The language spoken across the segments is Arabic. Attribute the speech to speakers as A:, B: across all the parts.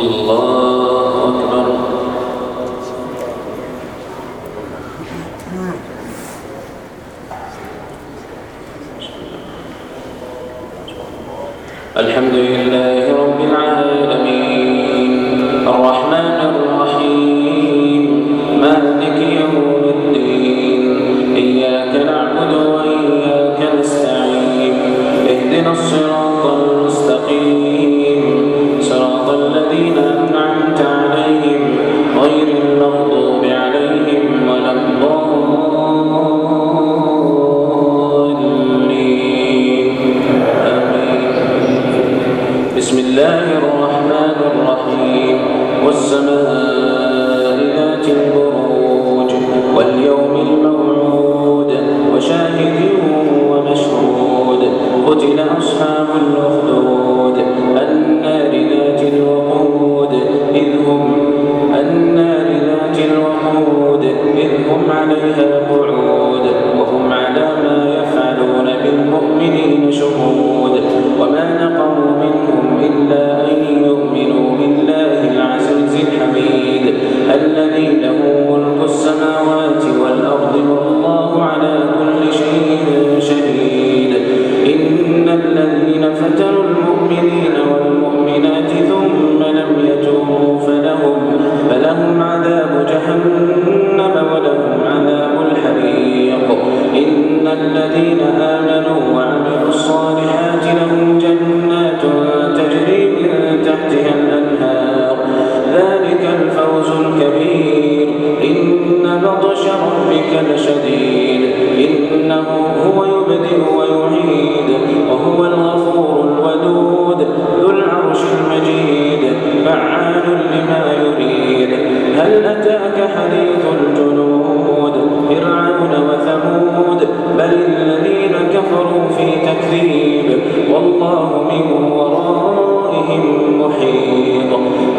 A: الله أكبر. الحمد لله.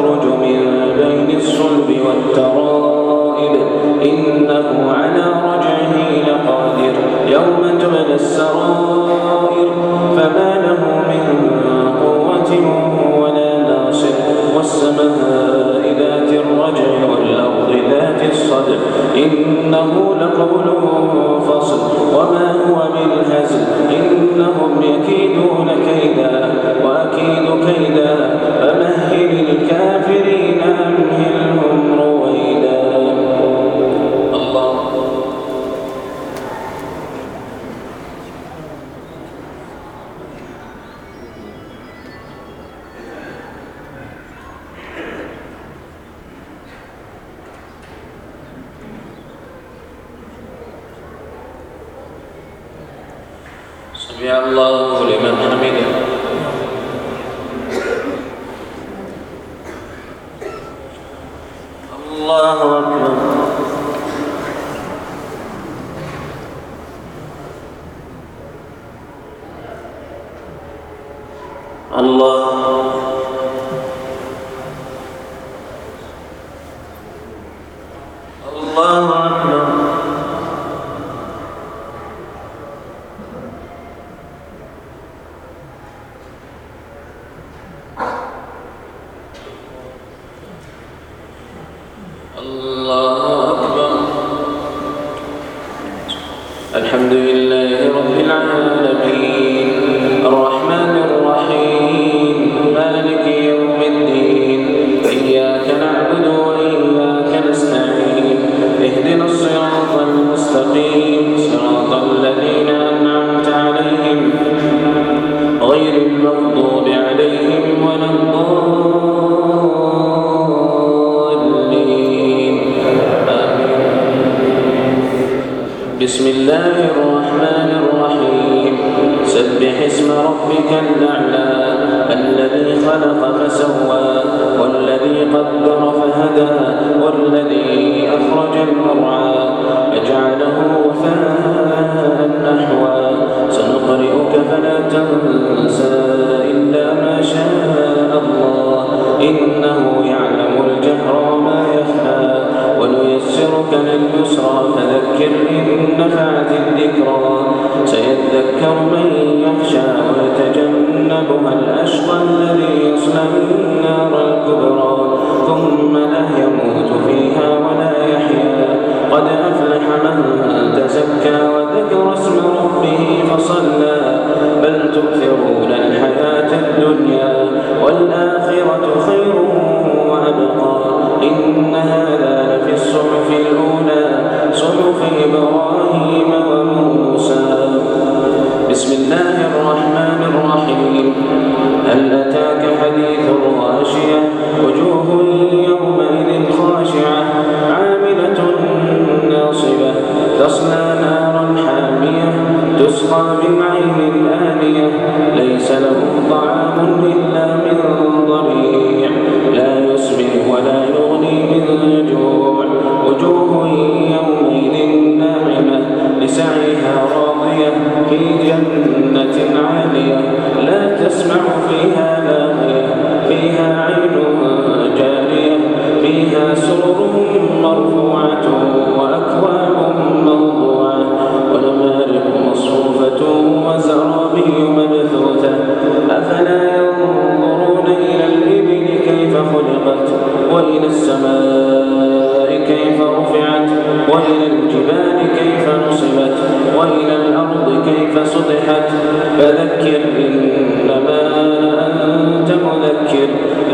A: يخرج من بين الصلب والترائب. إنه على رجعه لقادر. يوم تبلى السرائر فما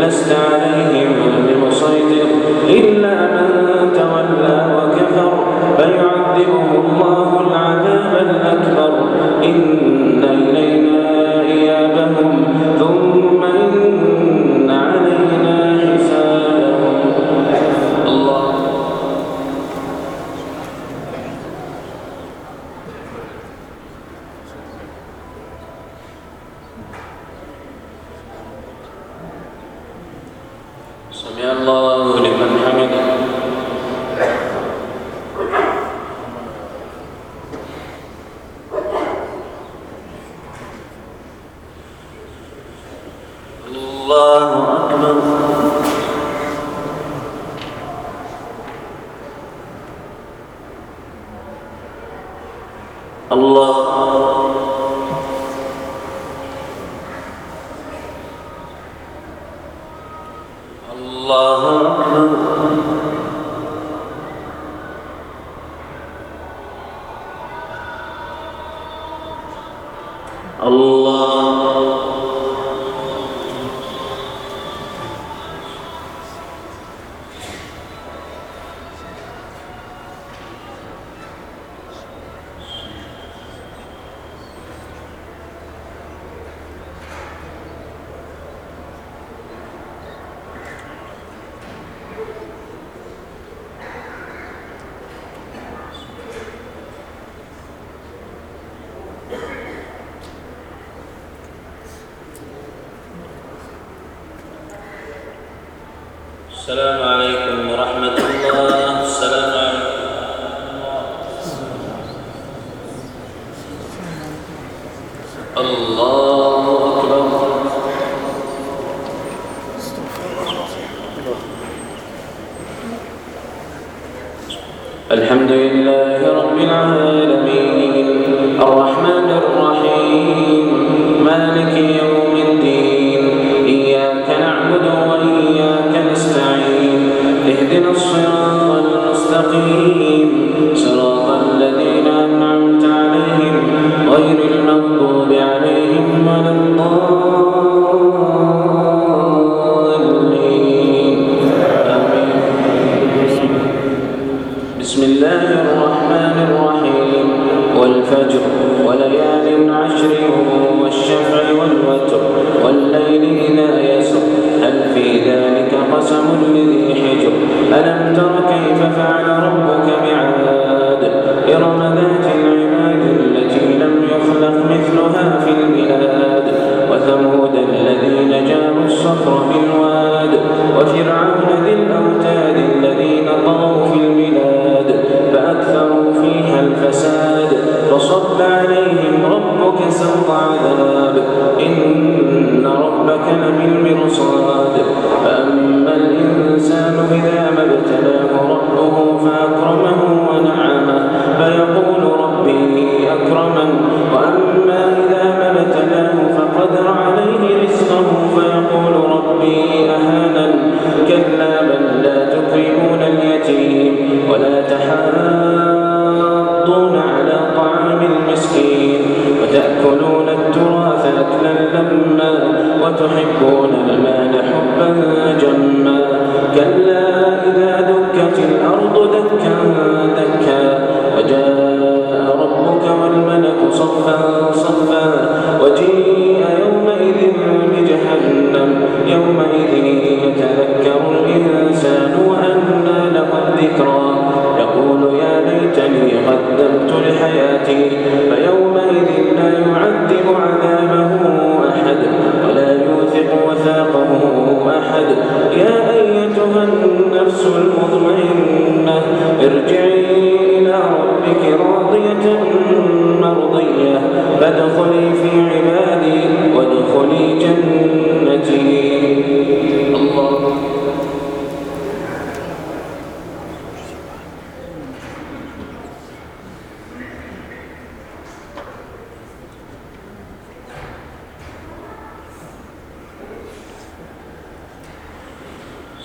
A: لست عليهم بمسيطر. إلا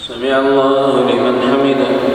A: سمع الله لمن حمده.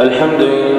A: الحمد لله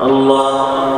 A: الله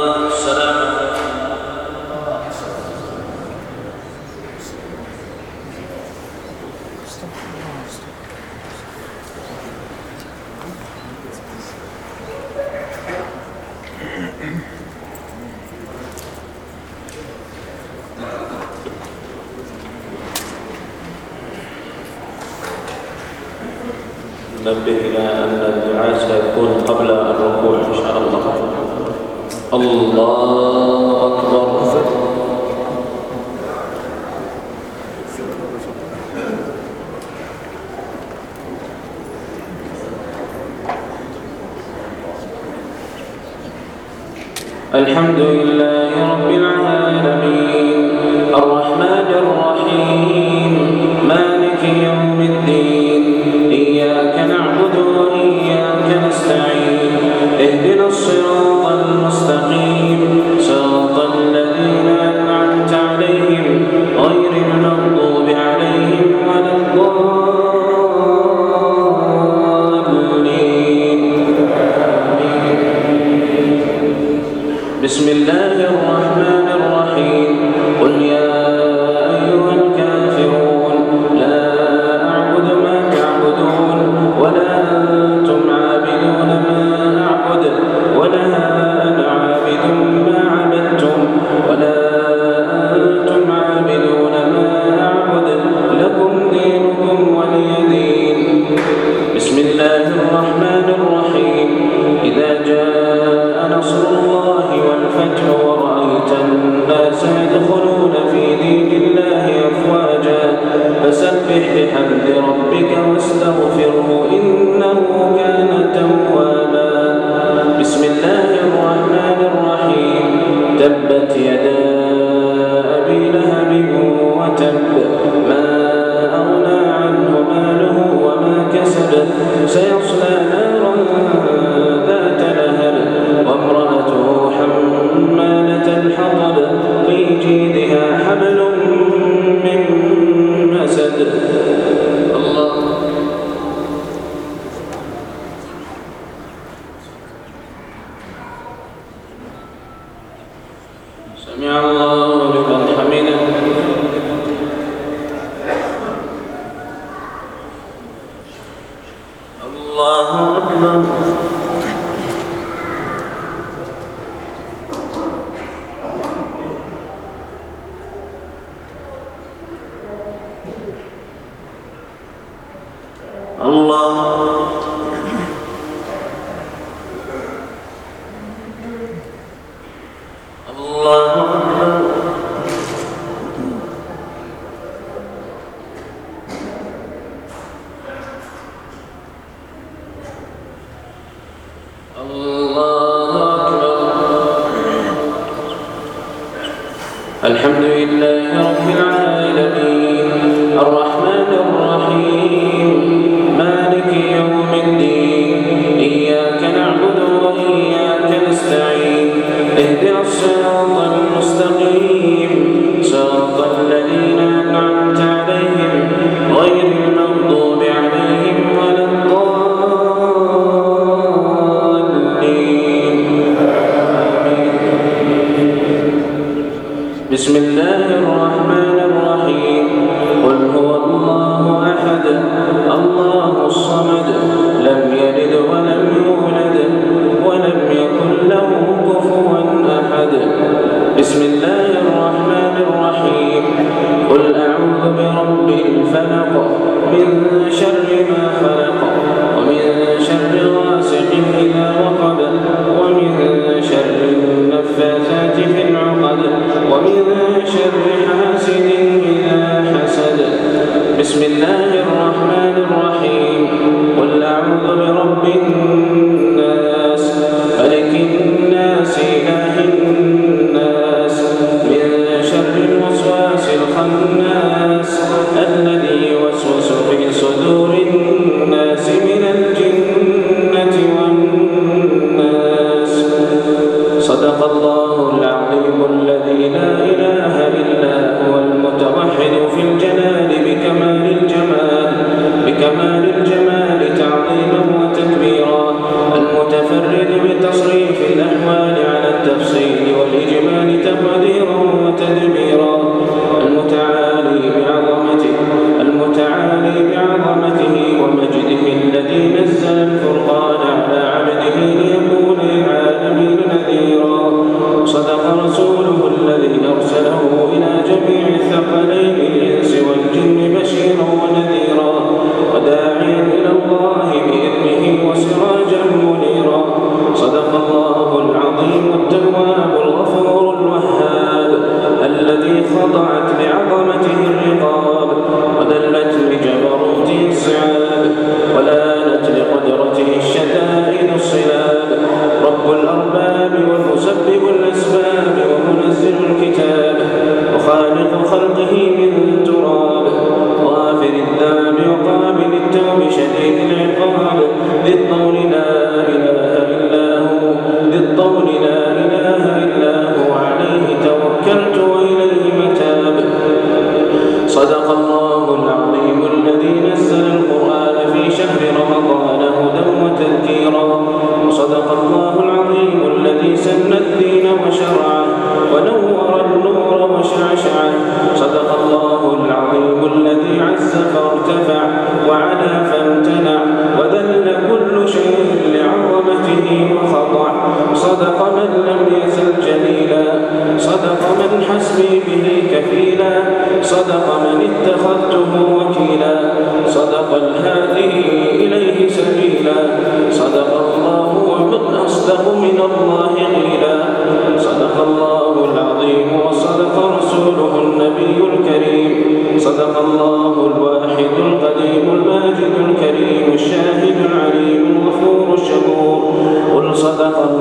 B: المجد الكريم الشاهد العليم الغفور الشكور قل صدق الله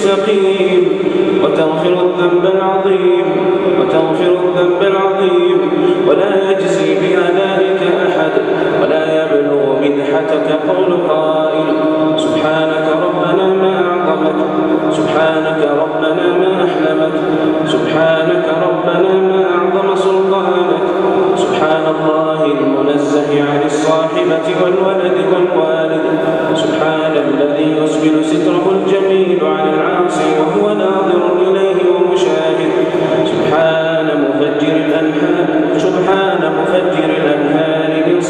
B: السقيم وتغفر الذنب العظيم وتغفر الذنب العظيم. ولا يجزي بأدائك أحد ولا يبلغ منحتك قول قائل سبحانك ربنا ما أعظمك سبحانك ربنا ما أحلمك سبحانك ربنا ما أعظم سلطانك. سبحان الله المنزه عن الصاحبة والولد والوالد. سبحان الذي يسبل ستره الجميل عن العالم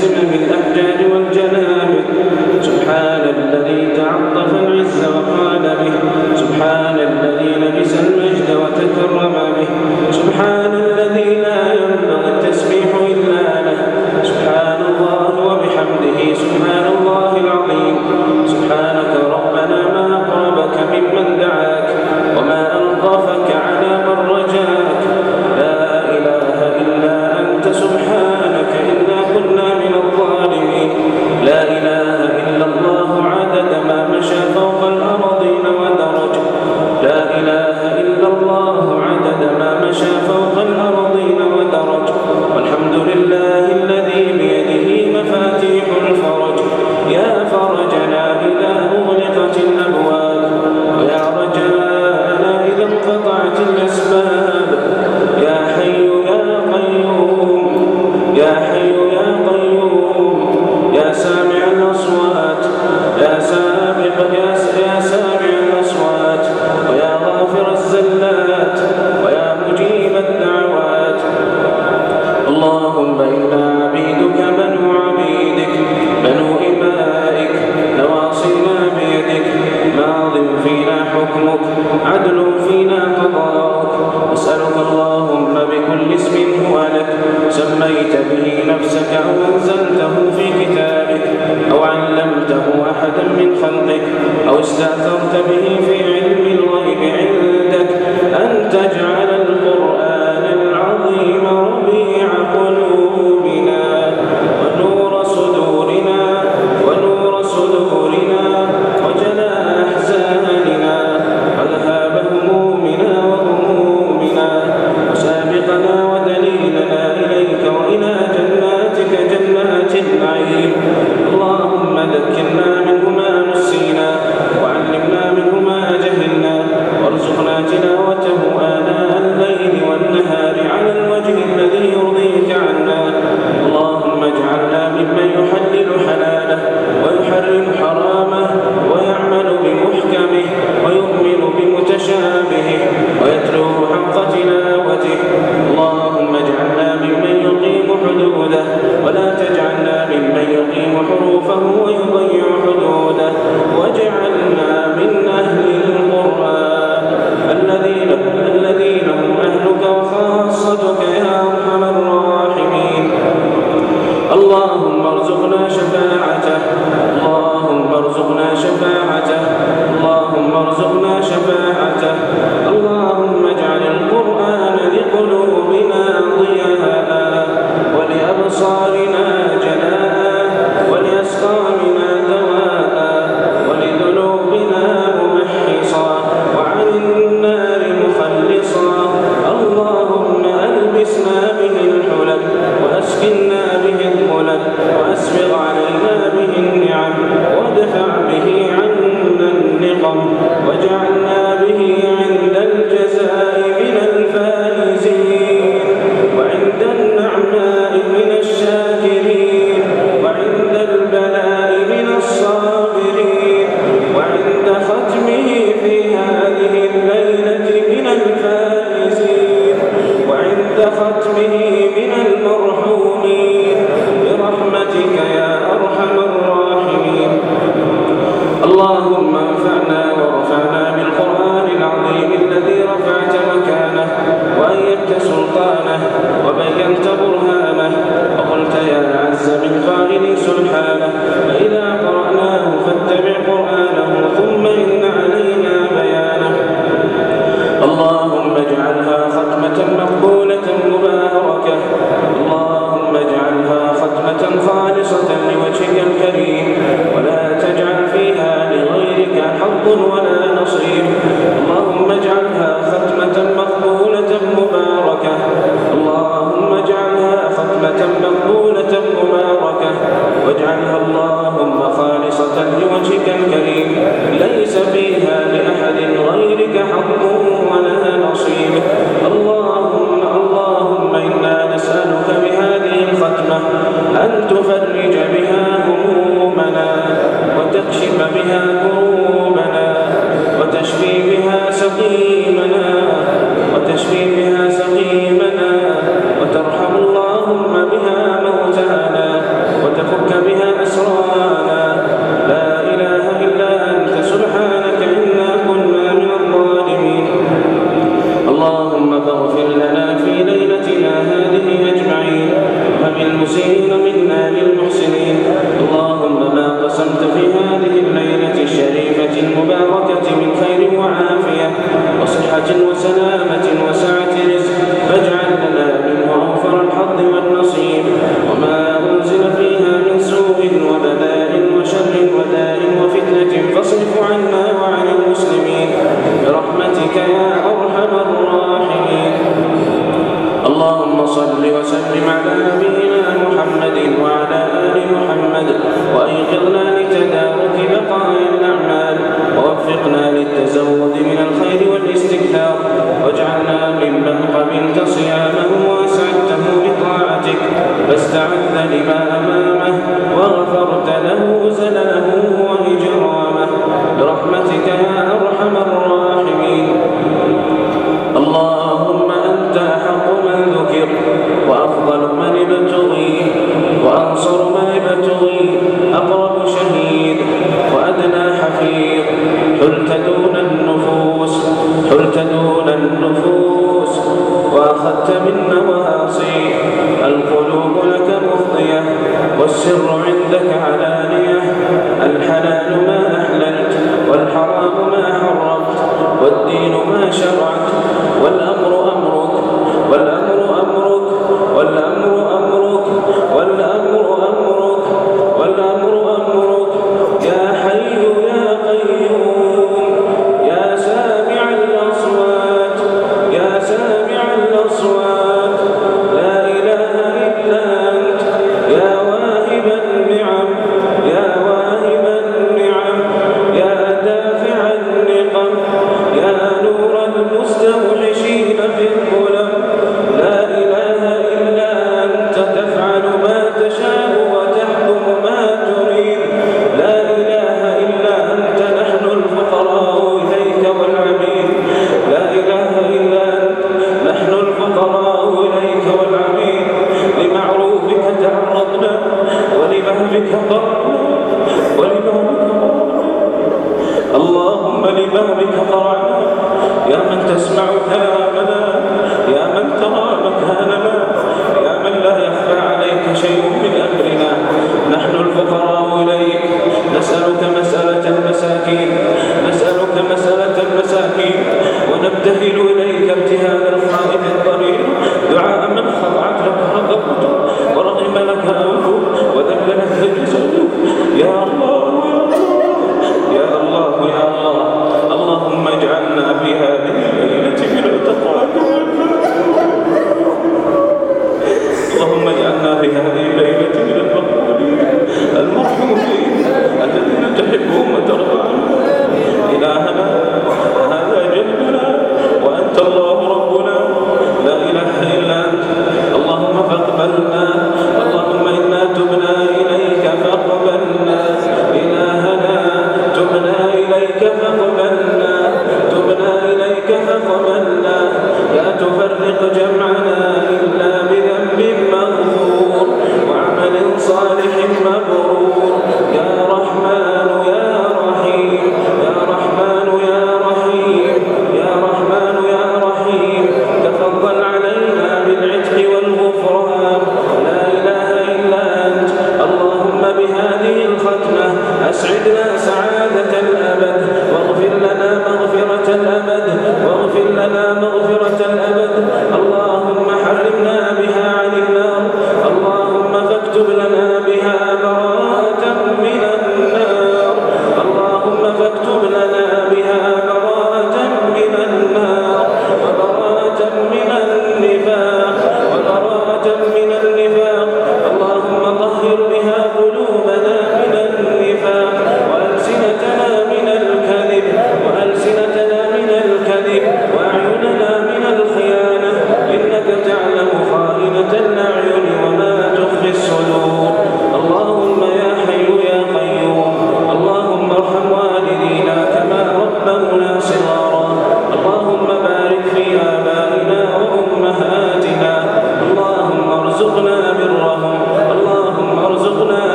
B: سلم الأبدان والسر عندك علانية. الحلال ما أحللت والحرام ما حرمت والدين ما شرعت والأمر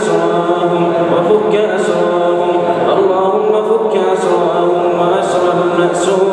B: أسراهم وفك أسراهم اللهم فك أسراهم وأسر المأسورين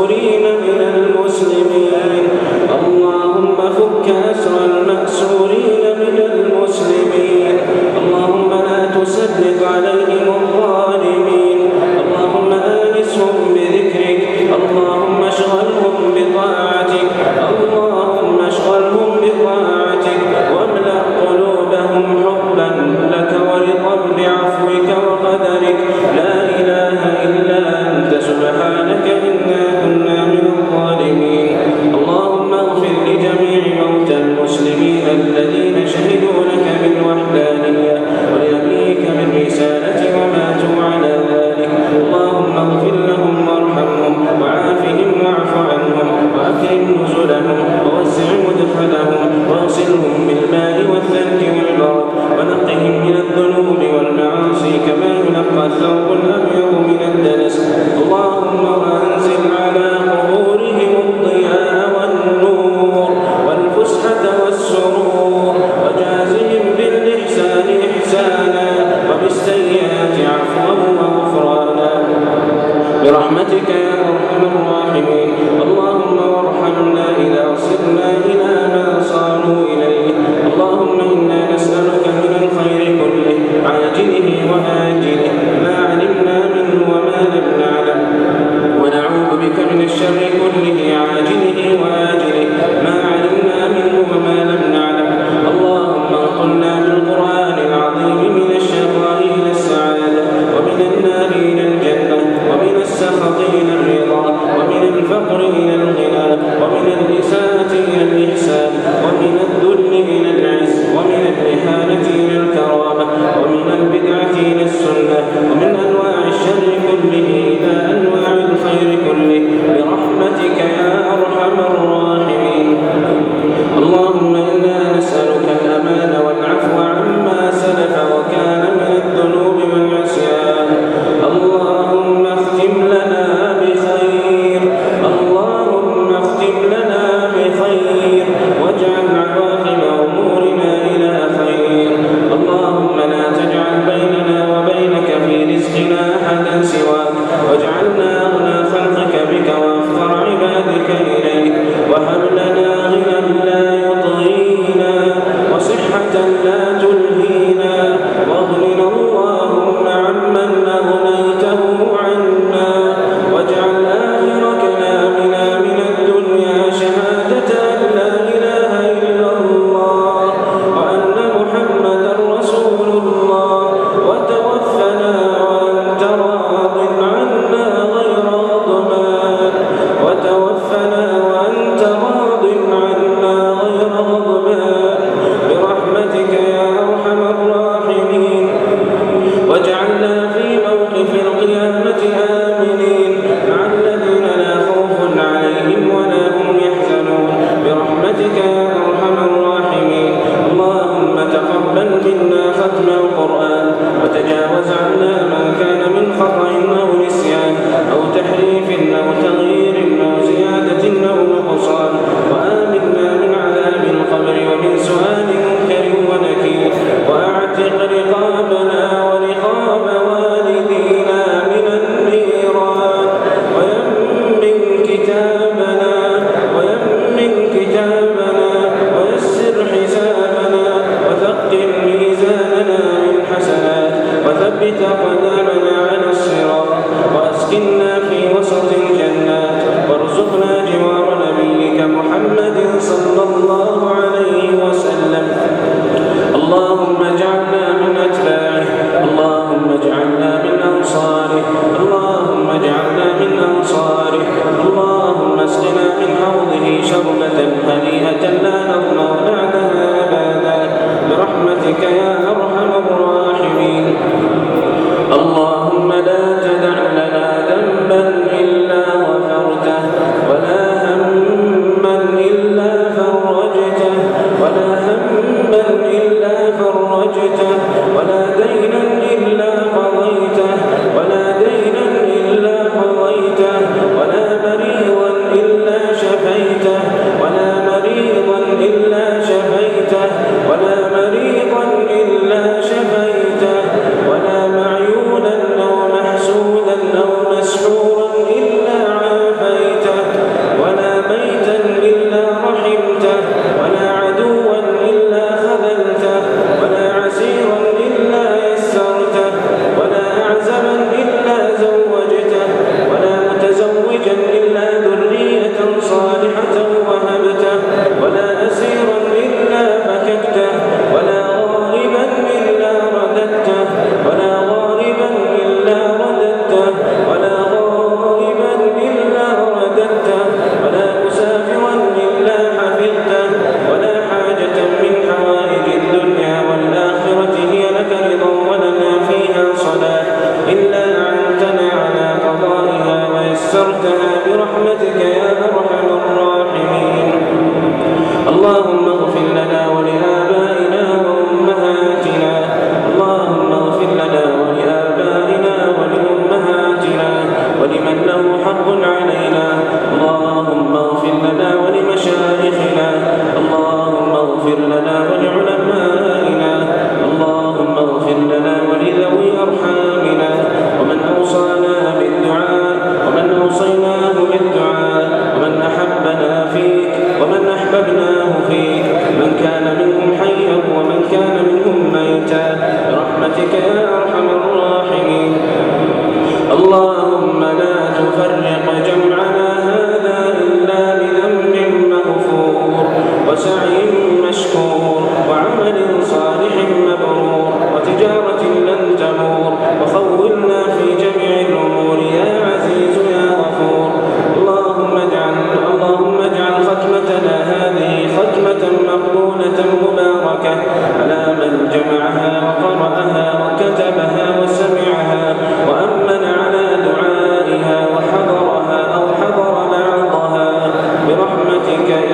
B: الله